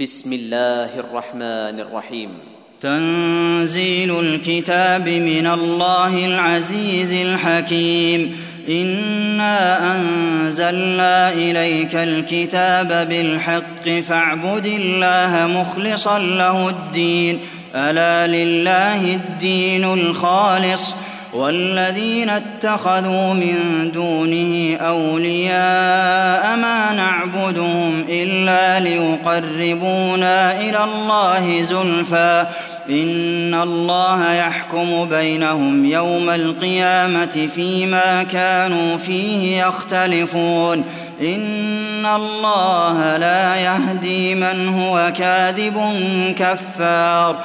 بسم الله الرحمن الرحيم تنزيل الكتاب من الله العزيز الحكيم. إنا أنزلنا إليك الكتاب بالحق فاعبد الله مخلصا له الدين. ألا لله الدين الخالص. والذين اتخذوا من دونه أولياء ما نعبدهم إلا ليقربونا إلى الله زلفى. إن الله يحكم بينهم يوم القيامة فيما كانوا فيه يختلفون. إن الله لا يهدي من هو كاذب كفار.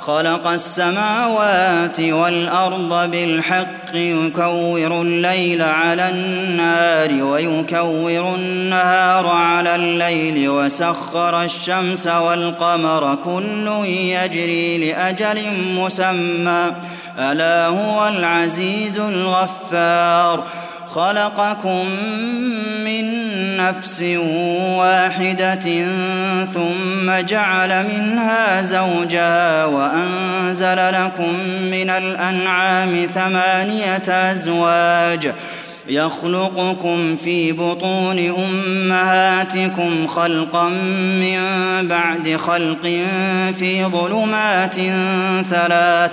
خلق السماوات والأرض بالحق يكور الليل على النار ويكور النهار على الليل وسخر الشمس والقمر. كل يجري لأجل مسمى. ألا هو العزيز الغفار. خلقكم من نفس واحدة ثم جعل منها زوجها وأنزل لكم من الأنعام ثمانية أزواج يخلقكم في بطون أمهاتكم خلقا من بعد خلق في ظلمات ثلاث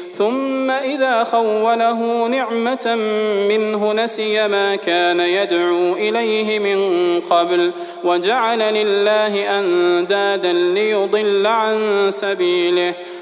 ثم إذا خوله نعمة منه نسي ما كان يدعو إليه من قبل وجعل لله أندادا ليضل عن سبيله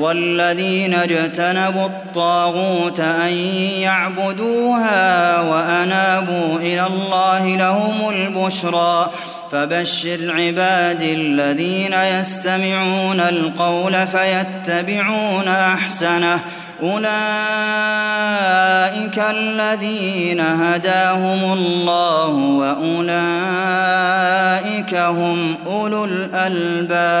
والذين اجتنبوا الطاغوت أن يعبدوها وأنابوا إلى الله لهم البشرى. فبشر عبادي الذين يستمعون القول فيتبعون أحسنه. أولئك الذين هداهم الله وأولئك هم أولو الألباب.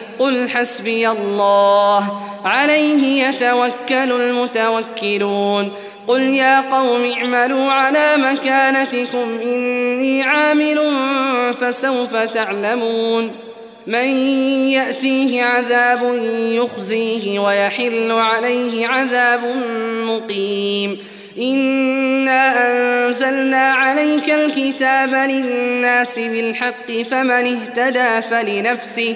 قل حسبي الله. عليه يتوكل المتوكلون. قل يا قوم اعملوا على مكانتكم إني عامل فسوف تعلمون. من يأتيه عذاب يخزيه ويحل عليه عذاب مقيم. إنا أنزلنا عليك الكتاب للناس بالحق فمن اهتدى فلنفسه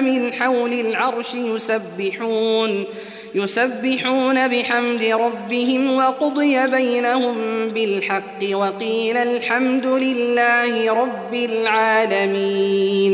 من حول العرش يسبحون يسبحون بحمد ربهم وقضي بينهم بالحق وقيل الحمد لله رب العالمين.